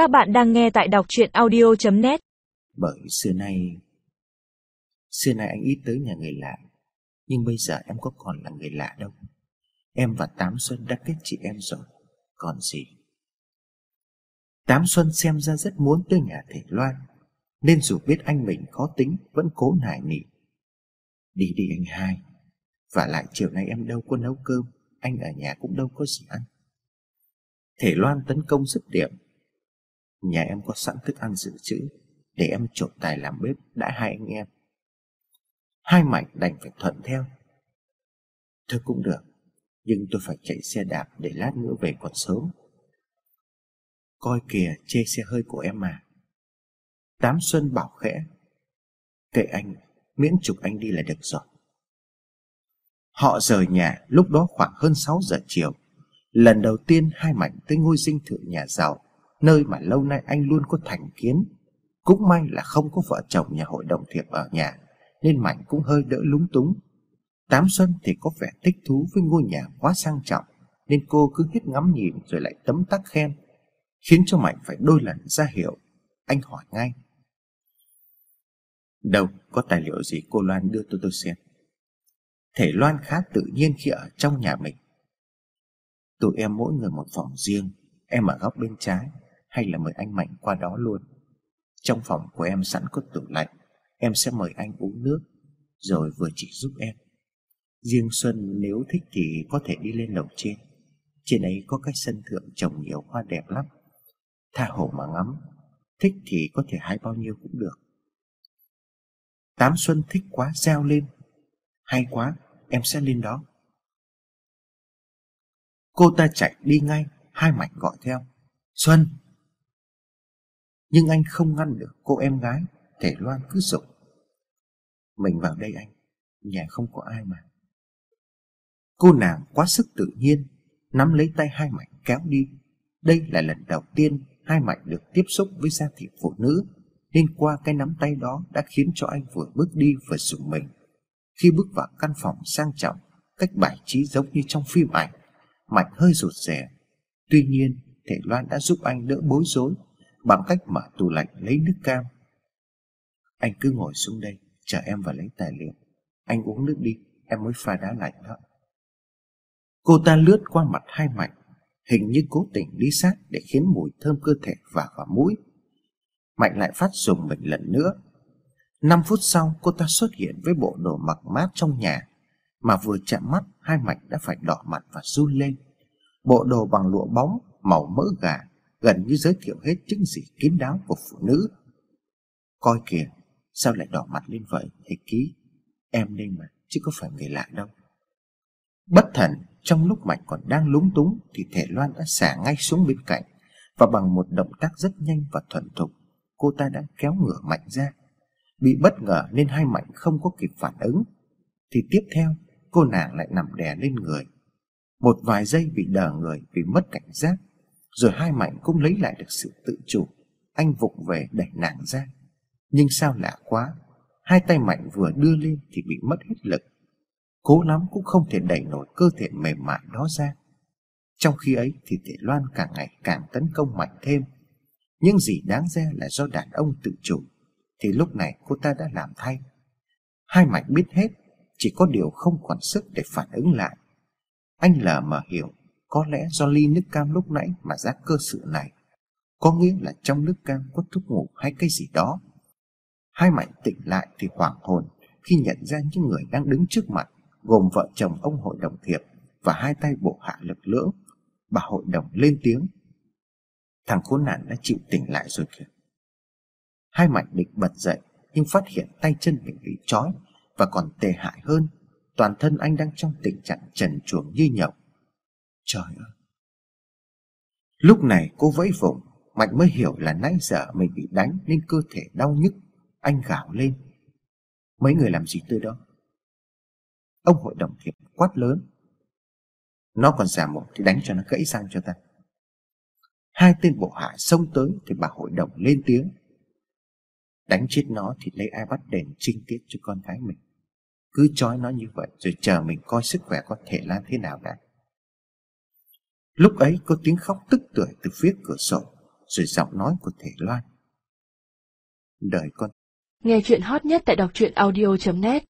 Các bạn đang nghe tại đọc truyện audio.net Bởi xưa nay Xưa nay anh ít tới nhà người lạ, Nhưng bây giờ em có còn là người lạ đâu. Em và Tám Xuân đã kết chị em rồi, Còn gì? Tám Xuân xem ra rất muốn tới nhà Thể Loan, Nên dù biết anh mình khó tính, Vẫn cố nài nỉ. Đi đi anh hai, Và lại chiều nay em đâu có nấu cơm, Anh ở nhà cũng đâu có gì ăn. Thể Loan tấn công dứt điểm Nhà em có sẵn thức ăn dự trữ, Để em trộn tài làm bếp, đã hai anh em. Hai mảnh đành phải thuận theo. Thôi cũng được, Nhưng tôi phải chạy xe đạp để lát nữa về còn sớm. Coi kìa, chê xe hơi của em mà. Tám Xuân bảo khẽ. Kệ anh, Miễn chụp anh đi là được rồi. Họ rời nhà lúc đó khoảng hơn 6 giờ chiều. Lần đầu tiên hai mảnh tới ngôi dinh thự nhà giàu. Nơi mà lâu nay anh luôn có thành kiến. Cũng may là không có vợ chồng nhà hội đồng thiệp ở nhà, Nên Mạnh cũng hơi đỡ lúng túng. Tám Xuân thì có vẻ thích thú với ngôi nhà quá sang trọng, Nên cô cứ hết ngắm nhìn rồi lại tấm tắc khen, Khiến cho Mạnh phải đôi lần ra hiệu. Anh hỏi ngay. Đâu, có tài liệu gì cô Loan đưa tôi tôi xem? Thể Loan khá tự nhiên khi ở trong nhà mình. Tụi em mỗi người một phòng riêng, Em ở góc bên trái. Hay là mời anh Mạnh qua đó luôn. Trong phòng của em sẵn có tủ lạnh, Em sẽ mời anh uống nước, Rồi vừa chỉ giúp em. Riêng Xuân nếu thích thì có thể đi lên lầu trên. Trên ấy có cái sân thượng trồng nhiều hoa đẹp lắm. Tha hồ mà ngắm, Thích thì có thể hái bao nhiêu cũng được. Tám Xuân thích quá, reo lên. Hay quá, em sẽ lên đó. Cô ta chạy đi ngay, Hai mảnh gọi theo. Xuân! Nhưng anh không ngăn được cô em gái Thể Loan cứ dục Mình vào đây anh, Nhà không có ai mà. Cô nàng quá sức tự nhiên, Nắm lấy tay hai mảnh kéo đi. Đây là lần đầu tiên Hai mảnh được tiếp xúc với gia thịt phụ nữ, Nên qua cái nắm tay đó Đã khiến cho anh vừa bước đi vừa sủng mình. Khi bước vào căn phòng sang trọng, Cách bài trí giống như trong phim ảnh Mạnh hơi rụt rè. Tuy nhiên, Thể Loan đã giúp anh đỡ bối rối Bằng cách mở tủ lạnh lấy nước cam. Anh cứ ngồi xuống đây, Chờ em vào lấy tài liệu. Anh uống nước đi, Em mới pha đá lạnh đó. Cô ta lướt qua mặt hai Mạnh Hình như cố tình đi sát Để khiến mùi thơm cơ thể vào vào mũi. Mạnh lại phát dùng mình lần nữa. Năm phút sau, cô ta xuất hiện với bộ đồ mặc mát trong nhà, Mà vừa chạm mắt, Hai Mạnh đã phải đỏ mặt và run lên. Bộ đồ bằng lụa bóng, Màu mỡ gà Gần như giới thiệu hết chứng gì kín đáo của phụ nữ. Coi kìa, Sao lại đỏ mặt lên vậy thầy ký? Em đây mà, chứ có phải người lạ đâu. Bất thần, Trong lúc Mạnh còn đang lúng túng, Thì thể Loan đã xả ngay xuống bên cạnh. Và bằng một động tác rất nhanh và thuần thục, Cô ta đã kéo ngửa Mạnh ra. Bị bất ngờ nên hai Mạnh không có kịp phản ứng. Thì tiếp theo, Cô nàng lại nằm đè lên người. Một vài giây bị đờ người Vì mất cảnh giác rồi hai Mạnh cũng lấy lại được sự tự chủ. Anh vụng về đẩy nàng ra. Nhưng sao lạ quá, Hai tay Mạnh vừa đưa lên thì bị mất hết lực. Cố lắm cũng không thể đẩy nổi cơ thể mềm mại đó ra. Trong khi ấy thì thể Loan càng ngày càng tấn công Mạnh thêm. Nhưng gì đáng ra là do đàn ông tự chủ, Thì lúc này cô ta đã làm thay. Hai Mạnh biết hết, Chỉ có điều không còn sức để phản ứng lại. Anh lờ mà hiểu có lẽ do ly nước cam lúc nãy mà ra cơ sự này Có nghĩa là trong nước cam có thuốc ngủ hay cái gì đó Hai mảnh tỉnh lại thì hoảng hồn Khi nhận ra những người đang đứng trước mặt, gồm vợ chồng ông hội đồng thiệp và hai tay bộ hạ lực lưỡng. Bà hội đồng lên tiếng. Thằng khốn nạn đã chịu tỉnh lại rồi kìa. Hai mảnh định bật dậy, nhưng phát hiện tay chân mình bị trói và còn tệ hại hơn. Toàn thân anh đang trong tình trạng trần truồng như nhộng. Trời ơi! Lúc này cô vẫy vùng, Mạnh mới hiểu là nãy giờ mình bị đánh nên cơ thể đau nhức. Anh gào lên. Mấy người làm gì tôi đó? Ông hội đồng thiệp quát lớn Nó còn giả mồm thì đánh cho nó gãy răng cho ta Hai tên bộ hạ xông tới Thì bà hội đồng lên tiếng Đánh chết nó thì lấy ai bắt đền trinh tiết cho con gái mình Cứ trói nó như vậy Rồi chờ mình coi sức khỏe có thể lan thế nào đã Lúc ấy có tiếng khóc tức tưởi từ phía cửa sổ, rồi giọng nói của Thể Loan. Đời con Nghe chuyện hot nhất tại đọc truyện audio.net